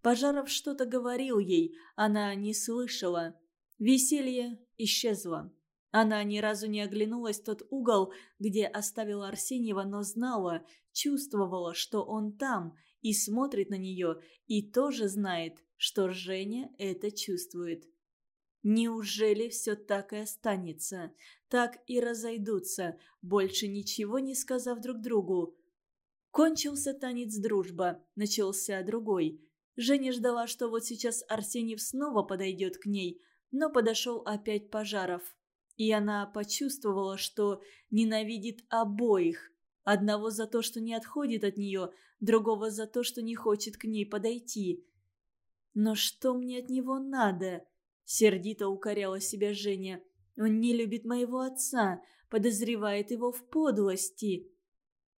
Speaker 1: Пожаров что-то говорил ей, она не слышала. Веселье исчезло. Она ни разу не оглянулась в тот угол, где оставила Арсеньева, но знала, чувствовала, что он там и смотрит на нее, и тоже знает, что Женя это чувствует. Неужели все так и останется? Так и разойдутся, больше ничего не сказав друг другу. Кончился танец дружба, начался другой – Женя ждала, что вот сейчас Арсеньев снова подойдет к ней, но подошел опять Пожаров. И она почувствовала, что ненавидит обоих. Одного за то, что не отходит от нее, другого за то, что не хочет к ней подойти. «Но что мне от него надо?» – сердито укоряла себя Женя. «Он не любит моего отца, подозревает его в подлости».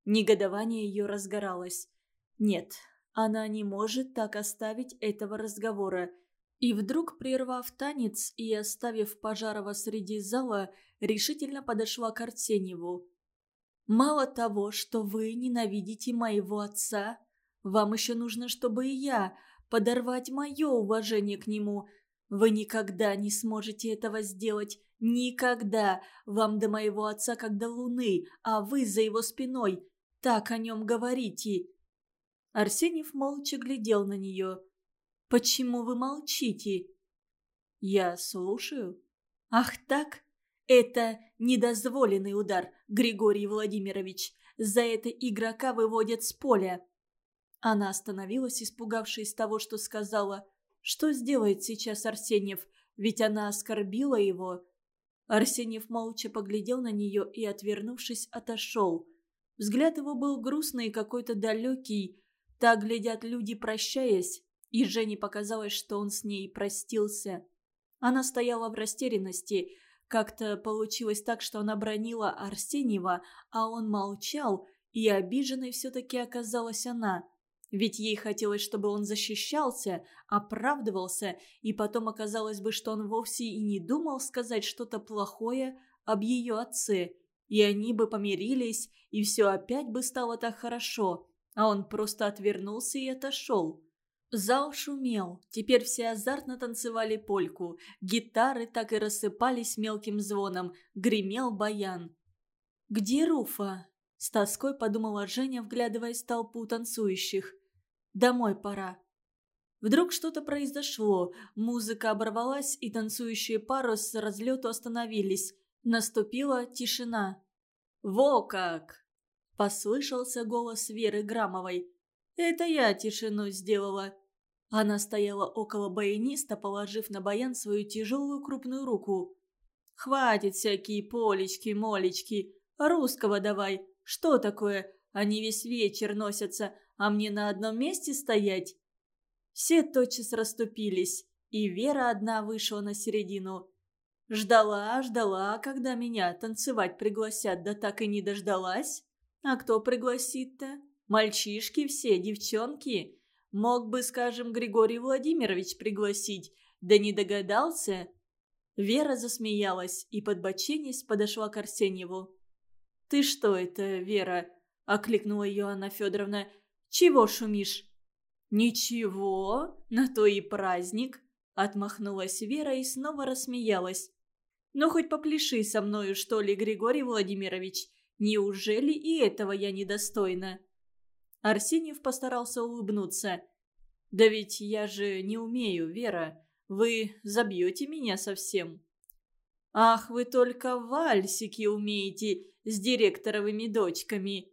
Speaker 1: Негодование ее разгоралось. «Нет, она не может так оставить этого разговора. И вдруг, прервав танец и оставив Пожарова среди зала, решительно подошла к Арсеньеву. «Мало того, что вы ненавидите моего отца, вам еще нужно, чтобы и я подорвать мое уважение к нему. Вы никогда не сможете этого сделать. Никогда. Вам до моего отца как до луны, а вы за его спиной. Так о нем говорите. Арсеньев молча глядел на нее. «Почему вы молчите?» «Я слушаю». «Ах так? Это недозволенный удар, Григорий Владимирович. За это игрока выводят с поля». Она остановилась, испугавшись того, что сказала. Что сделает сейчас Арсеньев? Ведь она оскорбила его. Арсеньев молча поглядел на нее и, отвернувшись, отошел. Взгляд его был грустный и какой-то далекий. Так глядят люди, прощаясь, и Жене показалось, что он с ней простился. Она стояла в растерянности. Как-то получилось так, что она бронила Арсеньева, а он молчал, и обиженной все-таки оказалась она. Ведь ей хотелось, чтобы он защищался, оправдывался, и потом оказалось бы, что он вовсе и не думал сказать что-то плохое об ее отце, и они бы помирились, и все опять бы стало так хорошо, а он просто отвернулся и отошел. Зал шумел, теперь все азартно танцевали польку, гитары так и рассыпались мелким звоном, гремел баян. «Где Руфа?» – с тоской подумала Женя, вглядываясь в толпу танцующих. «Домой пора». Вдруг что-то произошло, музыка оборвалась, и танцующие пары с разлету остановились. Наступила тишина. «Во как!» – послышался голос Веры Грамовой. «Это я тишину сделала». Она стояла около баяниста, положив на баян свою тяжелую крупную руку. «Хватит всякие полечки-молечки. Русского давай. Что такое? Они весь вечер носятся, а мне на одном месте стоять?» Все тотчас расступились, и Вера одна вышла на середину. Ждала, ждала, когда меня танцевать пригласят, да так и не дождалась. А кто пригласит-то? Мальчишки все, девчонки. Мог бы, скажем, Григорий Владимирович пригласить, да не догадался. Вера засмеялась и, подбоченясь, подошла к Арсеньеву. «Ты что это, Вера?» – окликнула ее Анна Федоровна. «Чего шумишь?» «Ничего, на то и праздник», – отмахнулась Вера и снова рассмеялась. «Ну, хоть попляши со мною, что ли, Григорий Владимирович. Неужели и этого я недостойна?» Арсеньев постарался улыбнуться. «Да ведь я же не умею, Вера. Вы забьете меня совсем». «Ах, вы только вальсики умеете с директоровыми дочками!»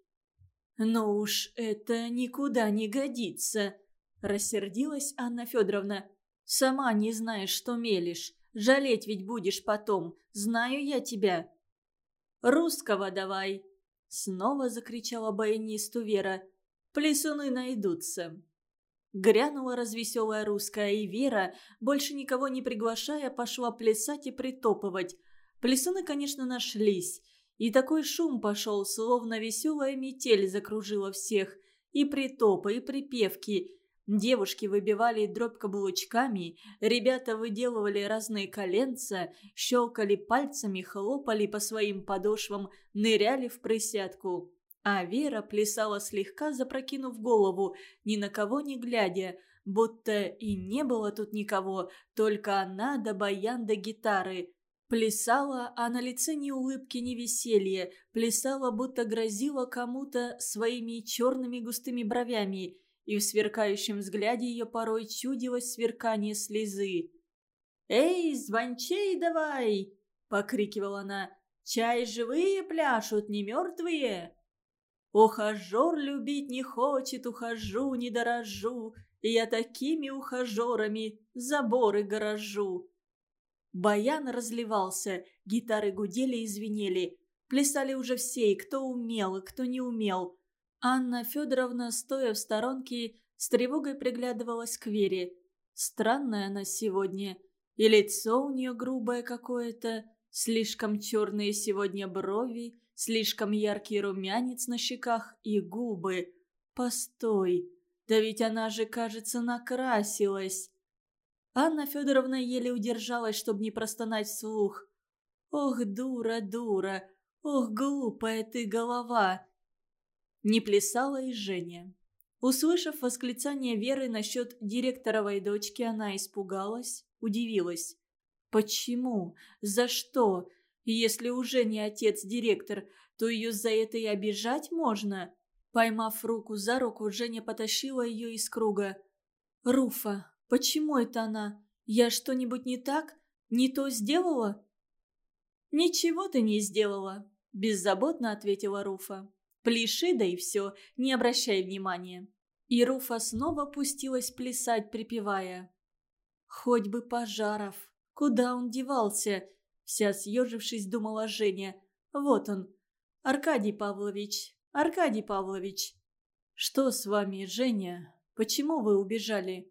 Speaker 1: «Ну уж это никуда не годится!» Рассердилась Анна Федоровна. «Сама не знаешь, что мелешь. Жалеть ведь будешь потом. Знаю я тебя». «Русского давай!» Снова закричала баянисту Вера. «Плесуны найдутся». Грянула развеселая русская, и Вера, больше никого не приглашая, пошла плясать и притопывать. Плесуны, конечно, нашлись. И такой шум пошел, словно веселая метель закружила всех. И притопы, и припевки. Девушки выбивали дробь каблучками, ребята выделывали разные коленца, щелкали пальцами, хлопали по своим подошвам, ныряли в присядку. А Вера плясала слегка, запрокинув голову, ни на кого не глядя, будто и не было тут никого, только она да баян да гитары. Плясала, а на лице ни улыбки, ни веселья, плясала, будто грозила кому-то своими черными густыми бровями – и в сверкающем взгляде ее порой чудилось сверкание слезы. «Эй, звончей давай!» — покрикивала она. «Чай живые пляшут, не мертвые!» «Ухажер любить не хочет, ухожу, не дорожу, и я такими ухажерами заборы горожу». Баян разливался, гитары гудели и звенели. Плясали уже все, и кто умел, и кто не умел. Анна Федоровна, стоя в сторонке, с тревогой приглядывалась к Вере. Странная она сегодня. И лицо у нее грубое какое-то, слишком черные сегодня брови, слишком яркий румянец на щеках и губы. Постой, да ведь она же, кажется, накрасилась. Анна Федоровна еле удержалась, чтобы не простонать вслух. «Ох, дура, дура! Ох, глупая ты голова!» Не плясала и Женя. Услышав восклицание Веры насчет директоровой дочки, она испугалась, удивилась. Почему? За что? Если уже не отец-директор, то ее за это и обижать можно? Поймав руку за руку, Женя потащила ее из круга. «Руфа, почему это она? Я что-нибудь не так? Не то сделала?» «Ничего ты не сделала», – беззаботно ответила Руфа. «Пляши, да и все, не обращай внимания». И Руфа снова пустилась плясать, припевая. «Хоть бы Пожаров! Куда он девался?» Вся съежившись, думала Женя. «Вот он, Аркадий Павлович, Аркадий Павлович». «Что с вами, Женя? Почему вы убежали?»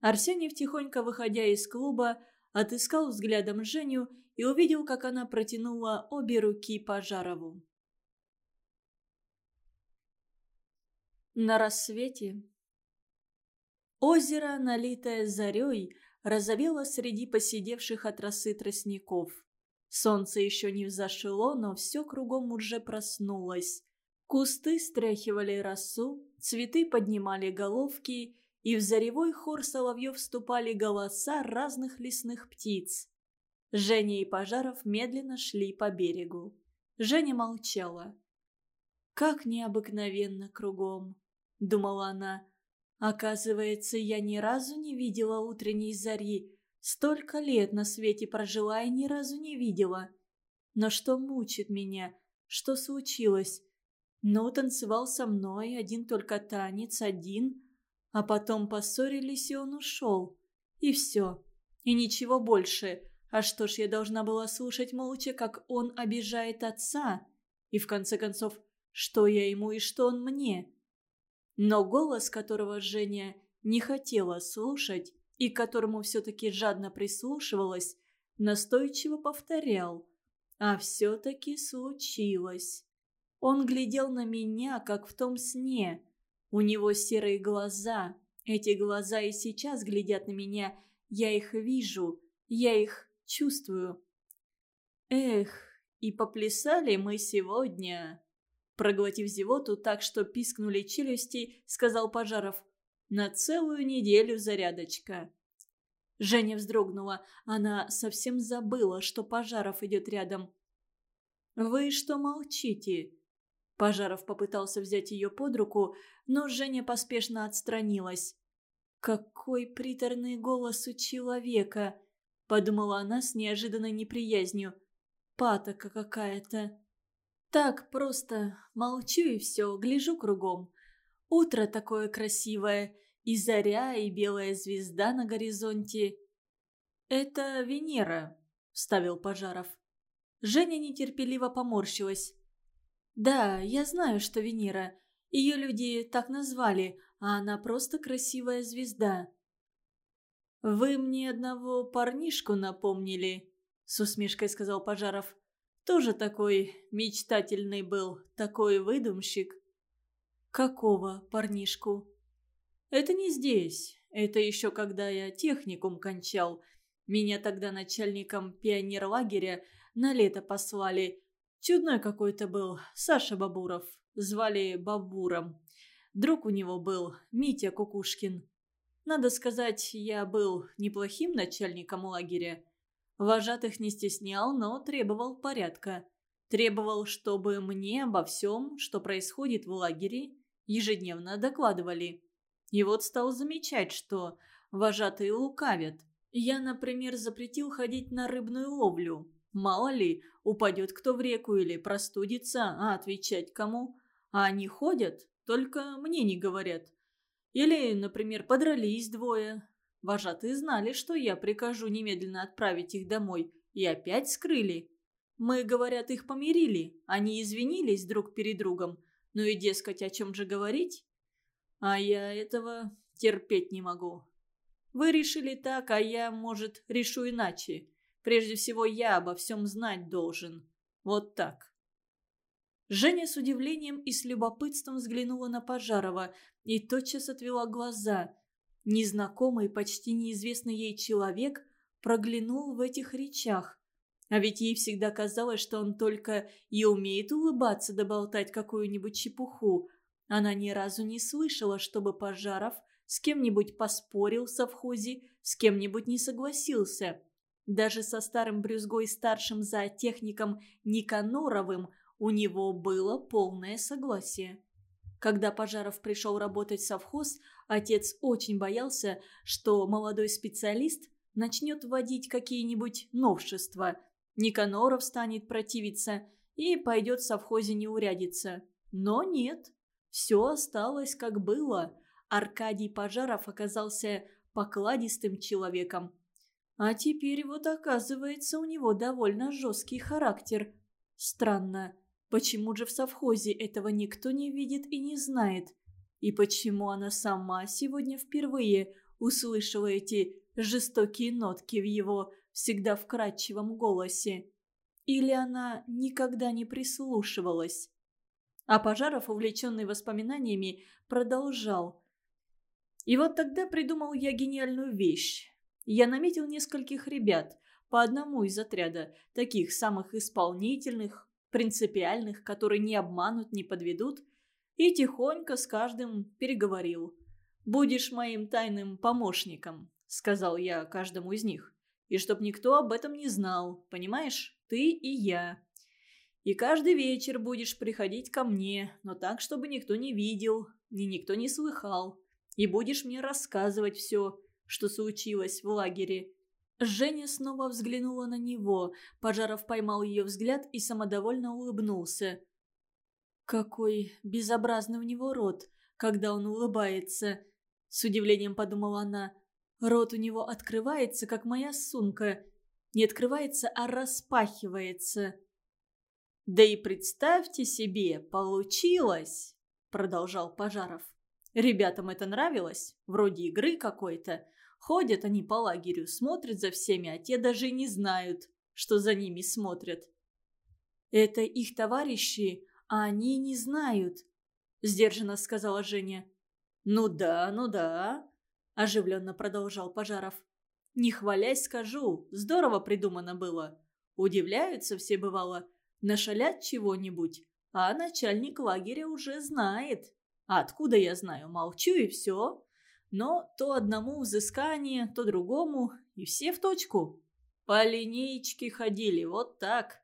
Speaker 1: Арсений, тихонько выходя из клуба, отыскал взглядом Женю и увидел, как она протянула обе руки Пожарову. На рассвете Озеро, налитое зарей, разовело среди посидевших от росы тростников. Солнце еще не взошло, но все кругом уже проснулось. Кусты стряхивали росу, цветы поднимали головки, и в заревой хор соловьев вступали голоса разных лесных птиц. Женя и Пожаров медленно шли по берегу. Женя молчала. «Как необыкновенно кругом!» — думала она. «Оказывается, я ни разу не видела утренней зари. Столько лет на свете прожила и ни разу не видела. Но что мучит меня? Что случилось? Ну, танцевал со мной, один только танец, один. А потом поссорились, и он ушел. И все. И ничего больше. А что ж, я должна была слушать молча, как он обижает отца? И в конце концов, что я ему и что он мне? Но голос, которого Женя не хотела слушать и к которому все-таки жадно прислушивалась, настойчиво повторял. А все-таки случилось. Он глядел на меня, как в том сне. У него серые глаза. Эти глаза и сейчас глядят на меня. Я их вижу. Я их чувствую. Эх, и поплясали мы сегодня. Проглотив зевоту так, что пискнули челюсти, сказал Пожаров. На целую неделю зарядочка. Женя вздрогнула. Она совсем забыла, что Пожаров идет рядом. «Вы что молчите?» Пожаров попытался взять ее под руку, но Женя поспешно отстранилась. «Какой приторный голос у человека!» подумала она с неожиданной неприязнью. Патока какая-то. Так просто молчу и все, гляжу кругом. Утро такое красивое, и заря, и белая звезда на горизонте. «Это Венера», — вставил Пожаров. Женя нетерпеливо поморщилась. «Да, я знаю, что Венера. Ее люди так назвали, а она просто красивая звезда. «Вы мне одного парнишку напомнили», — с усмешкой сказал Пожаров. «Тоже такой мечтательный был, такой выдумщик». «Какого парнишку?» «Это не здесь. Это еще когда я техникум кончал. Меня тогда начальником пионерлагеря на лето послали. Чудной какой-то был, Саша Бабуров. Звали Бабуром. Друг у него был, Митя Кукушкин. Надо сказать, я был неплохим начальником лагеря. Вожатых не стеснял, но требовал порядка. Требовал, чтобы мне обо всем, что происходит в лагере, ежедневно докладывали. И вот стал замечать, что вожатые лукавят. Я, например, запретил ходить на рыбную ловлю. Мало ли, упадет кто в реку или простудится, а отвечать кому? А они ходят, только мне не говорят. Или, например, подрались двое. Вожатые знали, что я прикажу немедленно отправить их домой, и опять скрыли. Мы, говорят, их помирили, они извинились друг перед другом. Ну и, дескать, о чем же говорить? А я этого терпеть не могу. Вы решили так, а я, может, решу иначе. Прежде всего, я обо всем знать должен. Вот так. Женя с удивлением и с любопытством взглянула на Пожарова и тотчас отвела глаза. Незнакомый, почти неизвестный ей человек проглянул в этих речах. А ведь ей всегда казалось, что он только и умеет улыбаться да болтать какую-нибудь чепуху. Она ни разу не слышала, чтобы Пожаров с кем-нибудь поспорил в совхозе, с кем-нибудь не согласился. Даже со старым брюзгой-старшим зоотехником Никаноровым у него было полное согласие. Когда Пожаров пришел работать в совхоз, отец очень боялся, что молодой специалист начнет вводить какие-нибудь новшества. Никаноров станет противиться и пойдет в совхозе неурядиться. Но нет, все осталось как было. Аркадий Пожаров оказался покладистым человеком. А теперь вот оказывается у него довольно жесткий характер. Странно. Почему же в совхозе этого никто не видит и не знает? И почему она сама сегодня впервые услышала эти жестокие нотки в его всегда вкрадчивом голосе? Или она никогда не прислушивалась? А Пожаров, увлеченный воспоминаниями, продолжал. И вот тогда придумал я гениальную вещь. Я наметил нескольких ребят, по одному из отряда, таких самых исполнительных, принципиальных, которые не обманут, не подведут, и тихонько с каждым переговорил. «Будешь моим тайным помощником», — сказал я каждому из них. «И чтоб никто об этом не знал, понимаешь? Ты и я. И каждый вечер будешь приходить ко мне, но так, чтобы никто не видел, ни никто не слыхал. И будешь мне рассказывать все, что случилось в лагере. Женя снова взглянула на него. Пожаров поймал ее взгляд и самодовольно улыбнулся. «Какой безобразный у него рот, когда он улыбается!» С удивлением подумала она. «Рот у него открывается, как моя сумка. Не открывается, а распахивается». «Да и представьте себе, получилось!» Продолжал Пожаров. «Ребятам это нравилось? Вроде игры какой-то. Ходят они по лагерю, смотрят за всеми, а те даже не знают, что за ними смотрят. «Это их товарищи, они не знают», – сдержанно сказала Женя. «Ну да, ну да», – оживленно продолжал Пожаров. «Не хвалясь скажу, здорово придумано было. Удивляются все бывало, нашалят чего-нибудь, а начальник лагеря уже знает. А откуда я знаю, молчу и все. Но то одному взыскание, то другому, и все в точку. По линеечке ходили, вот так.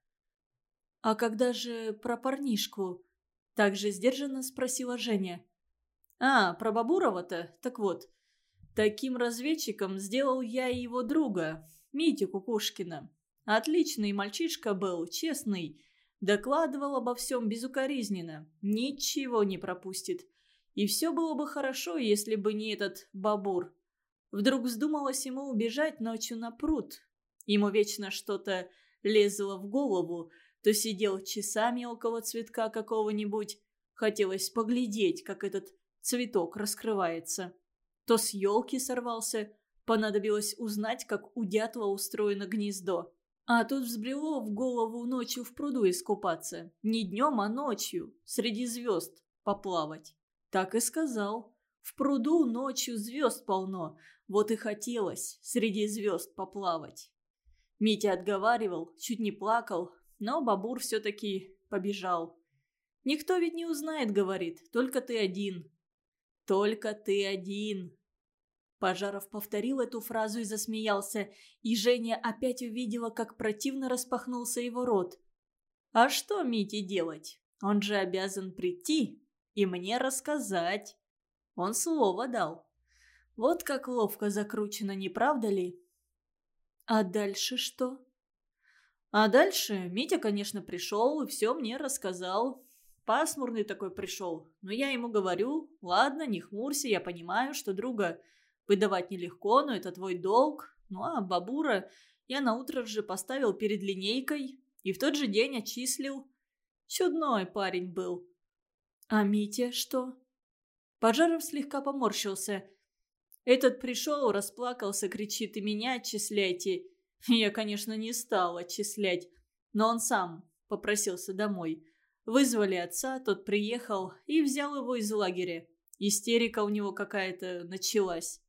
Speaker 1: «А когда же про парнишку?» Так же сдержанно спросила Женя. «А, про Бабурова-то? Так вот, таким разведчиком сделал я и его друга, Митю Кукушкина. Отличный мальчишка был, честный. Докладывал обо всем безукоризненно, ничего не пропустит. И все было бы хорошо, если бы не этот бабур. Вдруг вздумалось ему убежать ночью на пруд. Ему вечно что-то лезло в голову, то сидел часами около цветка какого-нибудь. Хотелось поглядеть, как этот цветок раскрывается. То с елки сорвался, понадобилось узнать, как у дятла устроено гнездо. А тут взбрело в голову ночью в пруду искупаться. Не днем, а ночью, среди звезд, поплавать. Так и сказал. В пруду ночью звезд полно, вот и хотелось среди звезд поплавать. Митя отговаривал, чуть не плакал, но Бабур все-таки побежал. «Никто ведь не узнает», — говорит, — «только ты один». «Только ты один». Пожаров повторил эту фразу и засмеялся, и Женя опять увидела, как противно распахнулся его рот. «А что Мите делать? Он же обязан прийти и мне рассказать. Он слово дал. Вот как ловко закручено, не правда ли? А дальше что? А дальше Митя, конечно, пришел и все мне рассказал. Пасмурный такой пришел. Но я ему говорю, ладно, не хмурься, я понимаю, что друга выдавать нелегко, но это твой долг. Ну а бабура я на утро же поставил перед линейкой и в тот же день отчислил. Чудной парень был. «А Митя что?» Пожаров слегка поморщился. Этот пришел, расплакался, кричит, и меня отчисляйте. Я, конечно, не стал отчислять, но он сам попросился домой. Вызвали отца, тот приехал и взял его из лагеря. Истерика у него какая-то началась.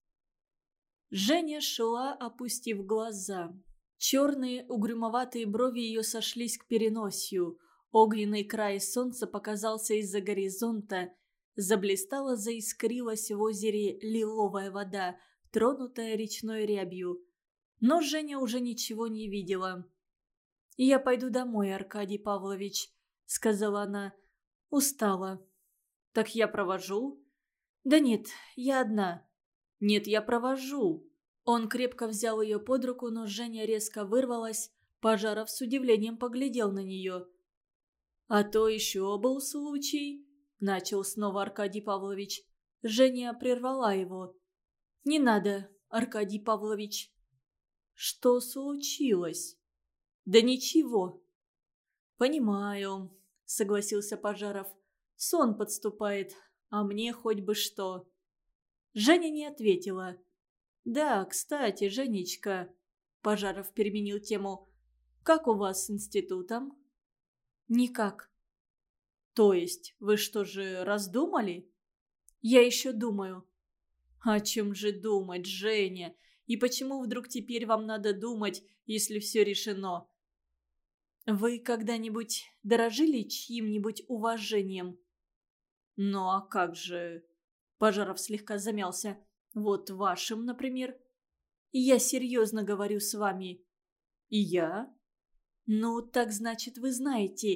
Speaker 1: Женя шла, опустив глаза. Черные угрюмоватые брови ее сошлись к переносию. Огненный край солнца показался из-за горизонта. Заблистала, заискрилась в озере лиловая вода, тронутая речной рябью. Но Женя уже ничего не видела. «Я пойду домой, Аркадий Павлович», — сказала она. «Устала». «Так я провожу?» «Да нет, я одна». «Нет, я провожу». Он крепко взял ее под руку, но Женя резко вырвалась. Пожаров с удивлением поглядел на нее. «А то еще был случай», — начал снова Аркадий Павлович. Женя прервала его. «Не надо, Аркадий Павлович». «Что случилось?» «Да ничего». «Понимаю», — согласился Пожаров. «Сон подступает, а мне хоть бы что». Женя не ответила. «Да, кстати, Женечка...» Пожаров переменил тему. «Как у вас с институтом?» «Никак». «То есть, вы что же, раздумали?» «Я еще думаю». «О чем же думать, Женя? И почему вдруг теперь вам надо думать, если все решено?» «Вы когда-нибудь дорожили чьим-нибудь уважением?» «Ну а как же...» Пожаров слегка замялся. «Вот вашим, например». «И я серьезно говорю с вами». «И я?» «Ну, так значит, вы знаете,